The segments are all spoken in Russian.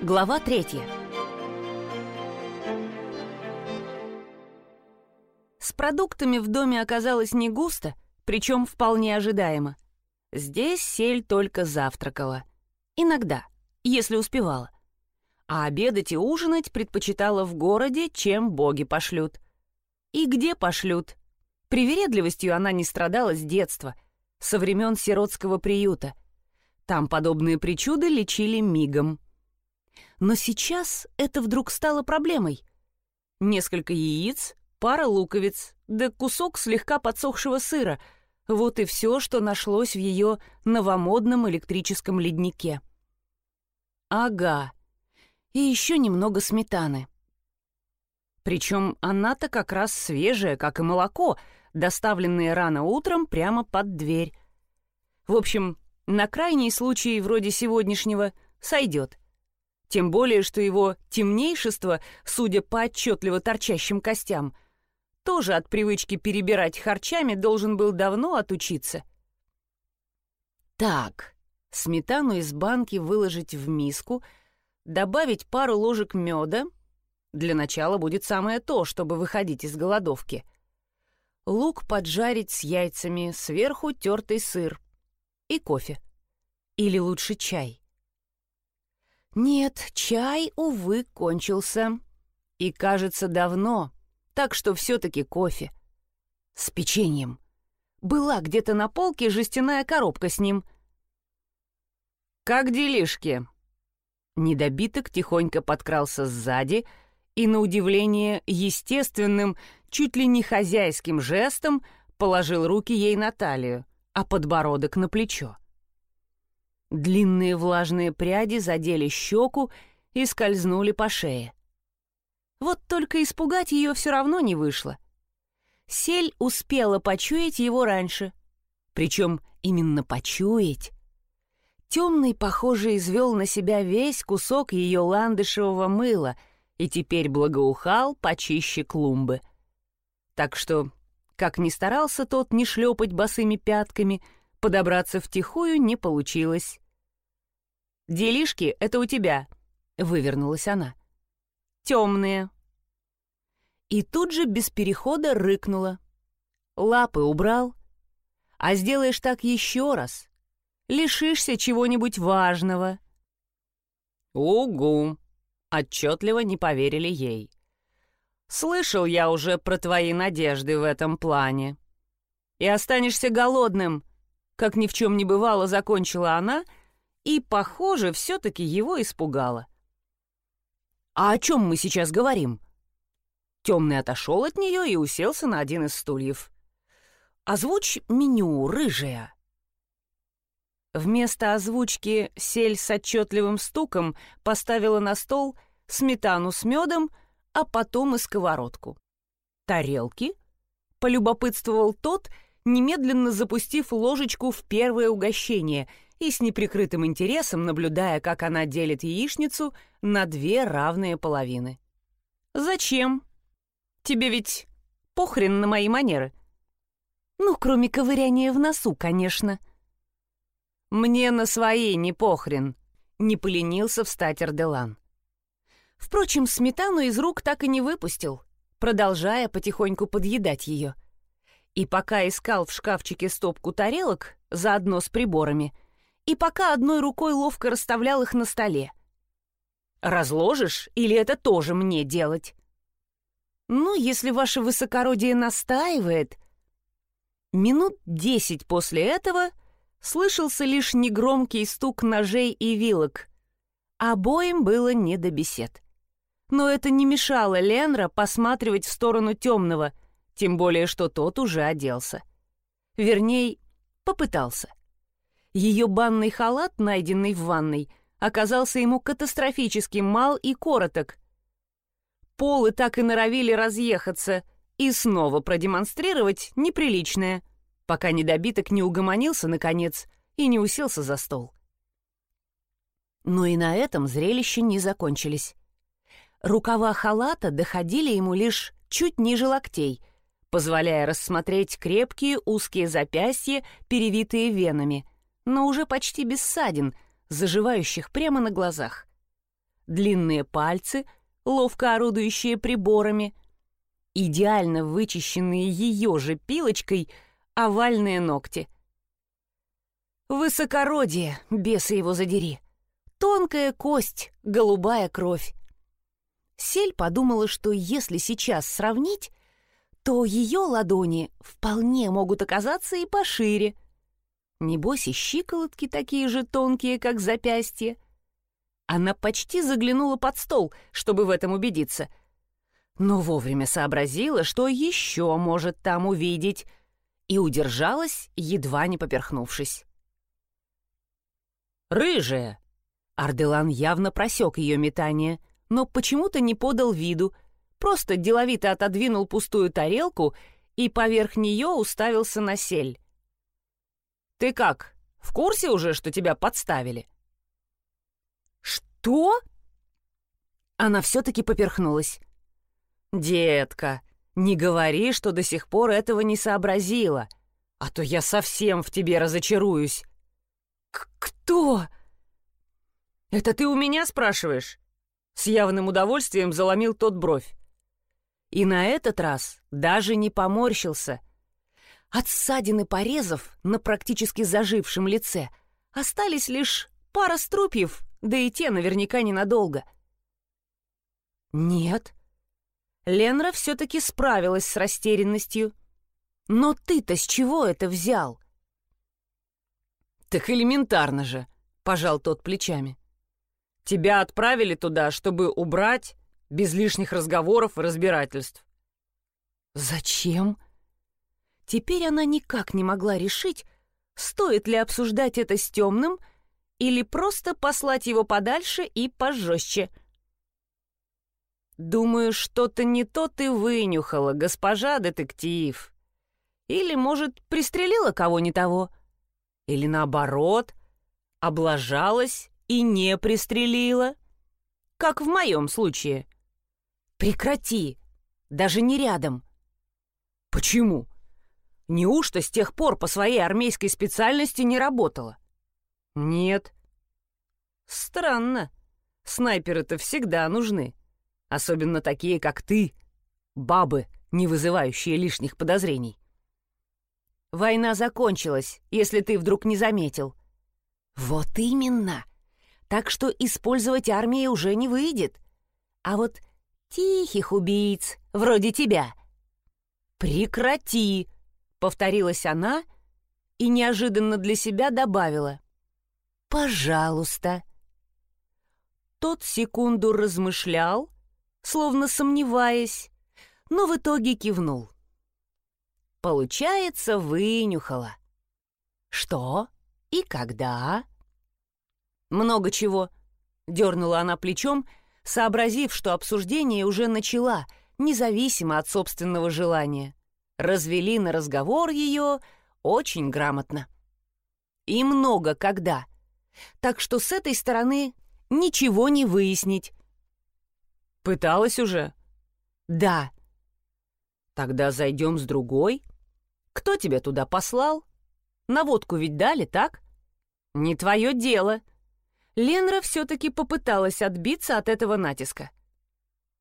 Глава третья. С продуктами в доме оказалось не густо, причем вполне ожидаемо. Здесь сель только завтракала. Иногда, если успевала. А обедать и ужинать предпочитала в городе, чем боги пошлют. И где пошлют? Привередливостью она не страдала с детства, со времен сиротского приюта. Там подобные причуды лечили мигом. Но сейчас это вдруг стало проблемой. Несколько яиц, пара луковиц, да кусок слегка подсохшего сыра — вот и все, что нашлось в ее новомодном электрическом леднике. Ага, и еще немного сметаны. Причем она-то как раз свежая, как и молоко, доставленное рано утром прямо под дверь. В общем, на крайний случай вроде сегодняшнего сойдет. Тем более, что его темнейшество, судя по отчетливо торчащим костям, тоже от привычки перебирать харчами должен был давно отучиться. Так, сметану из банки выложить в миску, добавить пару ложек меда. Для начала будет самое то, чтобы выходить из голодовки. Лук поджарить с яйцами, сверху тертый сыр. И кофе. Или лучше чай. Нет, чай, увы, кончился. И, кажется, давно. Так что все-таки кофе. С печеньем. Была где-то на полке жестяная коробка с ним. «Как делишки?» Недобиток тихонько подкрался сзади и, на удивление, естественным, чуть ли не хозяйским жестом положил руки ей на талию, а подбородок на плечо. Длинные влажные пряди задели щеку и скользнули по шее. Вот только испугать ее все равно не вышло. Сель успела почуять его раньше. Причем именно почуять. Темный, похоже, извел на себя весь кусок ее ландышевого мыла и теперь благоухал почище клумбы. Так что, как ни старался тот не шлепать босыми пятками — Подобраться втихую не получилось. «Делишки — это у тебя», — вывернулась она. «Темные». И тут же без перехода рыкнула. «Лапы убрал? А сделаешь так еще раз, лишишься чего-нибудь важного». «Угу», — отчетливо не поверили ей. «Слышал я уже про твои надежды в этом плане. И останешься голодным, как ни в чем не бывало, закончила она и, похоже, все-таки его испугала. «А о чем мы сейчас говорим?» Темный отошел от нее и уселся на один из стульев. «Озвучь меню, рыжая». Вместо озвучки сель с отчетливым стуком поставила на стол сметану с медом, а потом и сковородку. «Тарелки?» — полюбопытствовал тот — немедленно запустив ложечку в первое угощение и с неприкрытым интересом наблюдая, как она делит яичницу на две равные половины. «Зачем? Тебе ведь похрен на мои манеры?» «Ну, кроме ковыряния в носу, конечно». «Мне на свои не похрен», — не поленился встать Арделан. Впрочем, сметану из рук так и не выпустил, продолжая потихоньку подъедать ее — и пока искал в шкафчике стопку тарелок, заодно с приборами, и пока одной рукой ловко расставлял их на столе. «Разложишь, или это тоже мне делать?» «Ну, если ваше высокородие настаивает...» Минут десять после этого слышался лишь негромкий стук ножей и вилок. Обоим было не до бесед. Но это не мешало Ленра посматривать в сторону темного — тем более, что тот уже оделся. Вернее, попытался. Ее банный халат, найденный в ванной, оказался ему катастрофически мал и короток. Полы так и норовили разъехаться и снова продемонстрировать неприличное, пока недобиток не угомонился, наконец, и не уселся за стол. Но и на этом зрелища не закончились. Рукава халата доходили ему лишь чуть ниже локтей, позволяя рассмотреть крепкие узкие запястья, перевитые венами, но уже почти без ссадин, заживающих прямо на глазах. длинные пальцы, ловко орудующие приборами, идеально вычищенные ее же пилочкой овальные ногти. Высокородие, бесы его задери. Тонкая кость, голубая кровь. Сель подумала, что если сейчас сравнить, то ее ладони вполне могут оказаться и пошире. Небось и щиколотки такие же тонкие, как запястье. Она почти заглянула под стол, чтобы в этом убедиться. Но вовремя сообразила, что еще может там увидеть, и удержалась, едва не поперхнувшись. «Рыжая!» Арделан явно просек ее метание, но почему-то не подал виду, просто деловито отодвинул пустую тарелку и поверх нее уставился на сель. «Ты как, в курсе уже, что тебя подставили?» «Что?» Она все-таки поперхнулась. «Детка, не говори, что до сих пор этого не сообразила, а то я совсем в тебе разочаруюсь». «Кто?» «Это ты у меня спрашиваешь?» С явным удовольствием заломил тот бровь. И на этот раз даже не поморщился. От ссадин и порезов на практически зажившем лице остались лишь пара струпьев, да и те наверняка ненадолго. «Нет». Ленра все-таки справилась с растерянностью. «Но ты-то с чего это взял?» «Так элементарно же», — пожал тот плечами. «Тебя отправили туда, чтобы убрать, без лишних разговоров и разбирательств». «Зачем?» Теперь она никак не могла решить, стоит ли обсуждать это с темным или просто послать его подальше и пожестче. «Думаю, что-то не то ты вынюхала, госпожа детектив. Или, может, пристрелила кого не того?» Или наоборот, облажалась и не пристрелила? Как в моем случае. Прекрати, даже не рядом. Почему? Неужто с тех пор по своей армейской специальности не работала? Нет. Странно. Снайперы-то всегда нужны. Особенно такие, как ты, бабы, не вызывающие лишних подозрений. Война закончилась, если ты вдруг не заметил. Вот именно. Так что использовать армии уже не выйдет. А вот тихих убийц, вроде тебя. Прекрати, повторилась она и неожиданно для себя добавила. Пожалуйста. Тот секунду размышлял, словно сомневаясь, но в итоге кивнул. Получается, вынюхала. Что и когда? Много чего. Дернула она плечом, сообразив, что обсуждение уже начала, независимо от собственного желания. Развели на разговор ее очень грамотно. И много когда. Так что с этой стороны ничего не выяснить. Пыталась уже? Да. Тогда зайдем с другой. Кто тебя туда послал? Наводку ведь дали, так? Не твое дело. Ленра все-таки попыталась отбиться от этого натиска.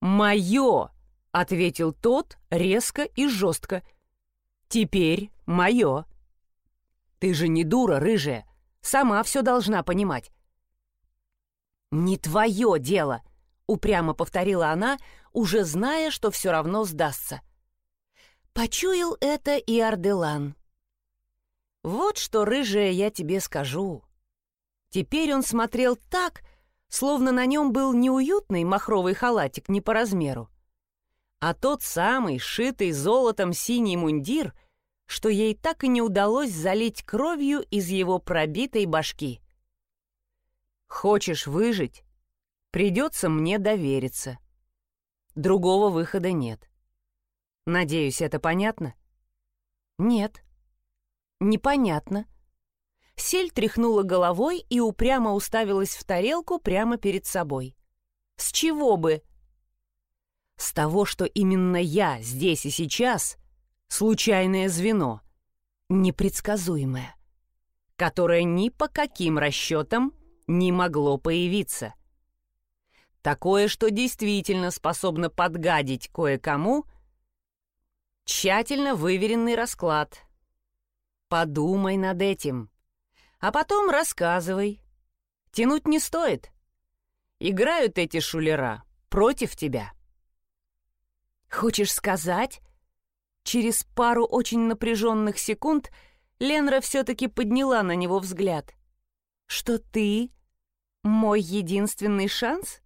«Мое!» — ответил тот резко и жестко. «Теперь мое!» «Ты же не дура, рыжая, сама все должна понимать». «Не твое дело!» — упрямо повторила она, уже зная, что все равно сдастся. — Почуял это и Арделан. Вот что, рыжая, я тебе скажу. Теперь он смотрел так, словно на нем был неуютный махровый халатик не по размеру, а тот самый, шитый золотом синий мундир, что ей так и не удалось залить кровью из его пробитой башки. «Хочешь выжить? Придется мне довериться. Другого выхода нет». Надеюсь, это понятно? Нет. Непонятно. Сель тряхнула головой и упрямо уставилась в тарелку прямо перед собой. С чего бы? С того, что именно я здесь и сейчас — случайное звено, непредсказуемое, которое ни по каким расчетам не могло появиться. Такое, что действительно способно подгадить кое-кому. Тщательно выверенный расклад. Подумай над этим. А потом рассказывай. Тянуть не стоит. Играют эти шулера против тебя. Хочешь сказать? Через пару очень напряженных секунд Ленра все-таки подняла на него взгляд. Что ты мой единственный шанс?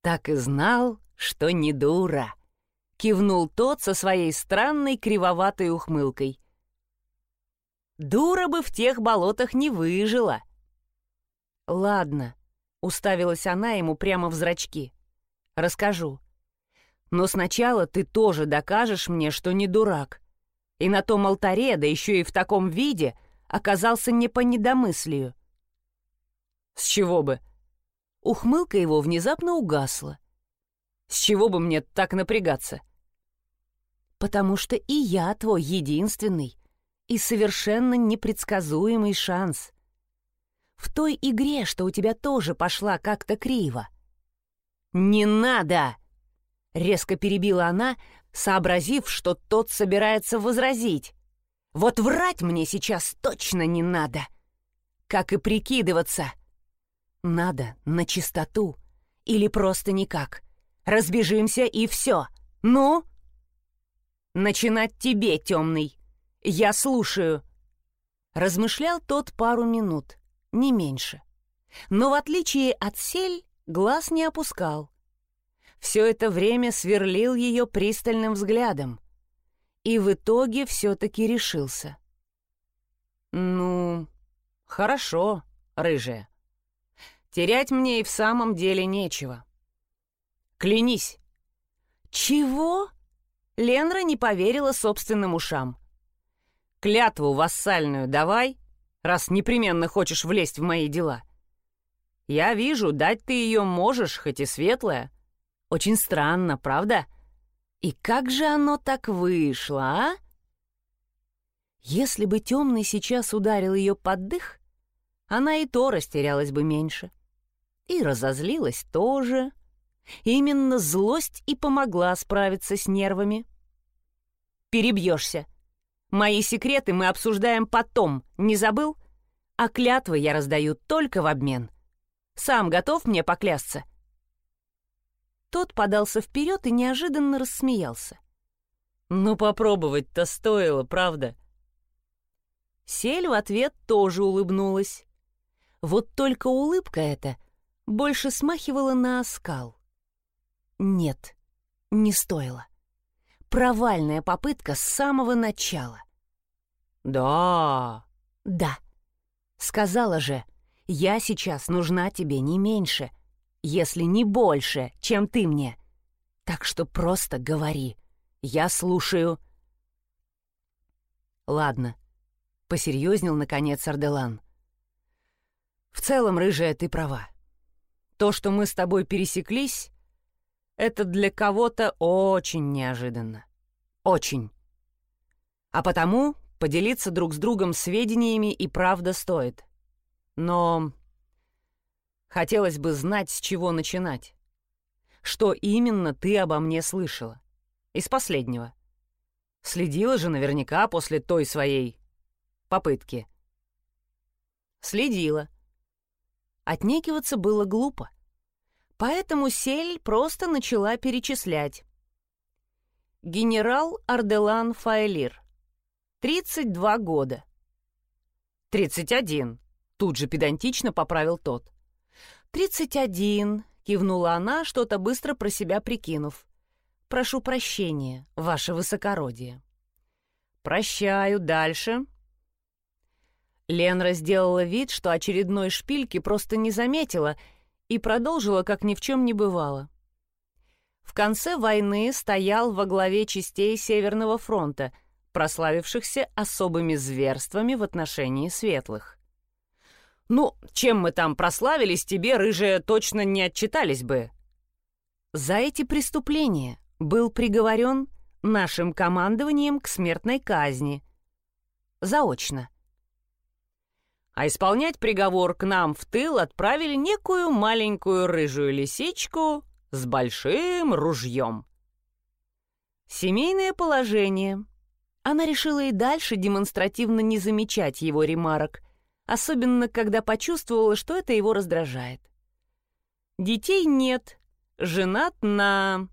Так и знал, что не дура. Кивнул тот со своей странной кривоватой ухмылкой. Дура бы в тех болотах не выжила. Ладно, уставилась она ему прямо в зрачки. Расскажу. Но сначала ты тоже докажешь мне, что не дурак. И на том алтаре, да еще и в таком виде, оказался не по недомыслию. С чего бы? Ухмылка его внезапно угасла. С чего бы мне так напрягаться? Потому что и я твой единственный, и совершенно непредсказуемый шанс. В той игре, что у тебя тоже пошла как-то криво. «Не надо!» — резко перебила она, сообразив, что тот собирается возразить. «Вот врать мне сейчас точно не надо, как и прикидываться. Надо на чистоту или просто никак. Разбежимся и все. Ну?» «Начинать тебе, темный!» «Я слушаю», — размышлял тот пару минут, не меньше. Но в отличие от сель, глаз не опускал. Все это время сверлил ее пристальным взглядом. И в итоге все-таки решился. «Ну, хорошо, рыжая. Терять мне и в самом деле нечего. Клянись». «Чего?» Ленра не поверила собственным ушам. Клятву вассальную давай, раз непременно хочешь влезть в мои дела. Я вижу, дать ты ее можешь, хоть и светлая. Очень странно, правда? И как же оно так вышло, а? Если бы темный сейчас ударил ее под дых, она и то растерялась бы меньше. И разозлилась тоже. Именно злость и помогла справиться с нервами. «Перебьешься», Мои секреты мы обсуждаем потом, не забыл? А клятвы я раздаю только в обмен. Сам готов мне поклясться?» Тот подался вперед и неожиданно рассмеялся. «Ну, попробовать-то стоило, правда?» Сель в ответ тоже улыбнулась. Вот только улыбка эта больше смахивала на оскал. Нет, не стоило. Провальная попытка с самого начала. «Да». «Да. Сказала же, я сейчас нужна тебе не меньше, если не больше, чем ты мне. Так что просто говори. Я слушаю». «Ладно», — посерьезнел, наконец, Арделан. «В целом, рыжая, ты права. То, что мы с тобой пересеклись, это для кого-то очень неожиданно. Очень. А потому поделиться друг с другом сведениями и правда стоит. Но хотелось бы знать, с чего начинать. Что именно ты обо мне слышала? Из последнего. Следила же наверняка после той своей попытки. Следила. Отнекиваться было глупо. Поэтому Сель просто начала перечислять. Генерал Арделан Файлир. 32 года. 31. Тут же педантично поправил тот. 31. Кивнула она, что-то быстро про себя прикинув. Прошу прощения, ваше высокородие. Прощаю, дальше. Ленра сделала вид, что очередной шпильки просто не заметила и продолжила, как ни в чем не бывало. В конце войны стоял во главе частей Северного фронта, прославившихся особыми зверствами в отношении светлых. «Ну, чем мы там прославились, тебе, рыжие, точно не отчитались бы». За эти преступления был приговорен нашим командованием к смертной казни. Заочно. А исполнять приговор к нам в тыл отправили некую маленькую рыжую лисичку с большим ружьем. Семейное положение. Она решила и дальше демонстративно не замечать его ремарок, особенно когда почувствовала, что это его раздражает. Детей нет, женат на...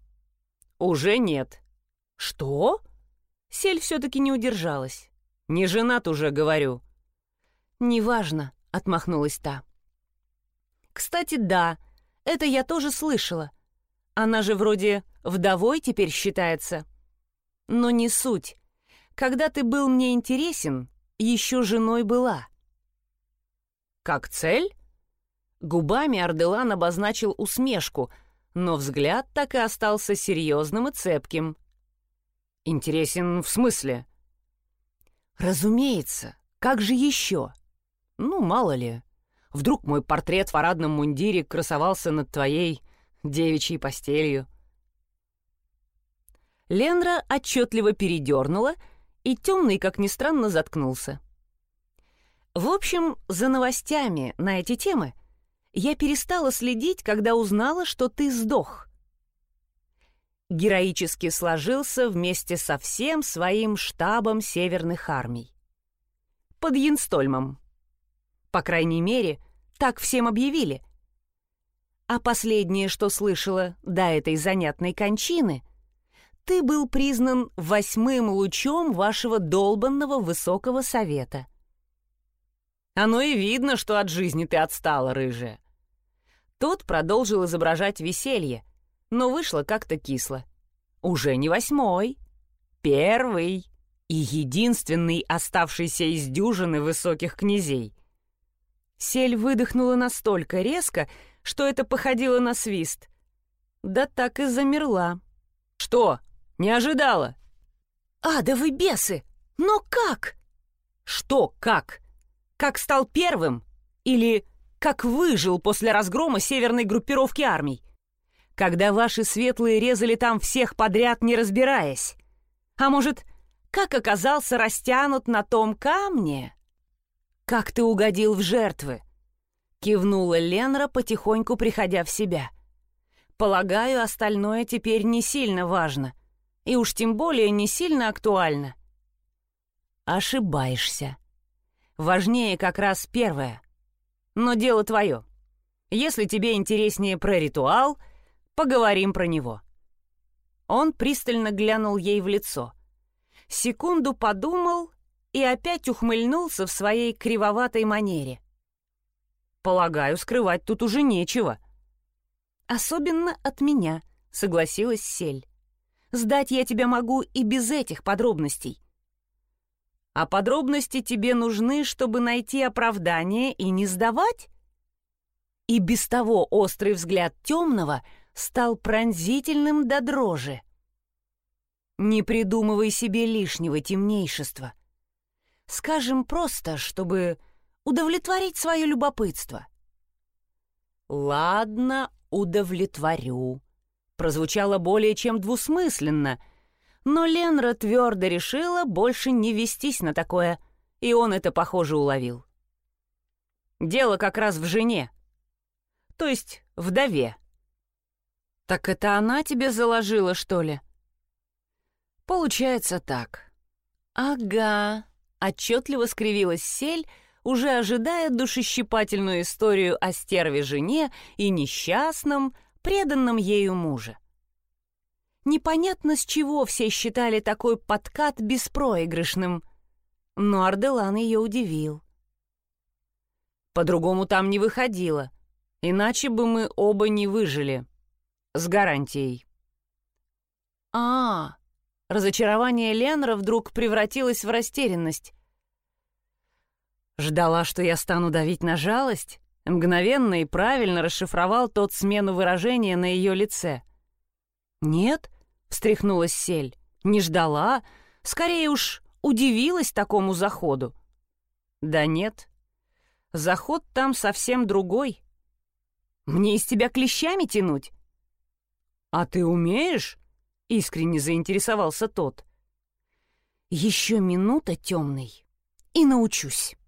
уже нет. Что? Сель все-таки не удержалась. Не женат уже, говорю. «Неважно», — отмахнулась та. «Кстати, да, это я тоже слышала. Она же вроде вдовой теперь считается. Но не суть. Когда ты был мне интересен, еще женой была». «Как цель?» Губами Арделан обозначил усмешку, но взгляд так и остался серьезным и цепким. «Интересен в смысле?» «Разумеется. Как же еще?» Ну, мало ли. Вдруг мой портрет в парадном мундире красовался над твоей девичьей постелью. Ленра отчетливо передернула, и темный, как ни странно, заткнулся. В общем, за новостями на эти темы я перестала следить, когда узнала, что ты сдох. Героически сложился вместе со всем своим штабом северных армий. Под Янстольмом. По крайней мере, так всем объявили. А последнее, что слышала до этой занятной кончины, ты был признан восьмым лучом вашего долбанного высокого совета. Оно и видно, что от жизни ты отстала, рыжая. Тот продолжил изображать веселье, но вышло как-то кисло. Уже не восьмой, первый и единственный оставшийся из дюжины высоких князей. Сель выдохнула настолько резко, что это походило на свист. Да так и замерла. «Что? Не ожидала?» «А, да вы бесы! Но как?» «Что как? Как стал первым? Или как выжил после разгрома северной группировки армий? Когда ваши светлые резали там всех подряд, не разбираясь? А может, как оказался растянут на том камне?» «Как ты угодил в жертвы?» — кивнула Ленра, потихоньку приходя в себя. «Полагаю, остальное теперь не сильно важно, и уж тем более не сильно актуально». «Ошибаешься. Важнее как раз первое. Но дело твое. Если тебе интереснее про ритуал, поговорим про него». Он пристально глянул ей в лицо. Секунду подумал и опять ухмыльнулся в своей кривоватой манере. «Полагаю, скрывать тут уже нечего». «Особенно от меня», — согласилась Сель. «Сдать я тебя могу и без этих подробностей». «А подробности тебе нужны, чтобы найти оправдание и не сдавать?» И без того острый взгляд темного стал пронзительным до дрожи. «Не придумывай себе лишнего темнейшества. Скажем просто, чтобы удовлетворить свое любопытство. «Ладно, удовлетворю», — прозвучало более чем двусмысленно, но Ленра твердо решила больше не вестись на такое, и он это, похоже, уловил. «Дело как раз в жене, то есть вдове». «Так это она тебе заложила, что ли?» «Получается так». «Ага», Отчетливо скривилась сель, уже ожидая душещипательную историю о стерве жене и несчастном, преданном ею муже. Непонятно, с чего все считали такой подкат беспроигрышным, но Арделан ее удивил. По-другому там не выходило, иначе бы мы оба не выжили. С гарантией. а, Разочарование Ленра вдруг превратилось в растерянность. Ждала, что я стану давить на жалость? Мгновенно и правильно расшифровал тот смену выражения на ее лице. «Нет», — встряхнулась Сель, — «не ждала, скорее уж удивилась такому заходу». «Да нет, заход там совсем другой. Мне из тебя клещами тянуть?» «А ты умеешь?» Искренне заинтересовался тот. «Еще минута темный, и научусь».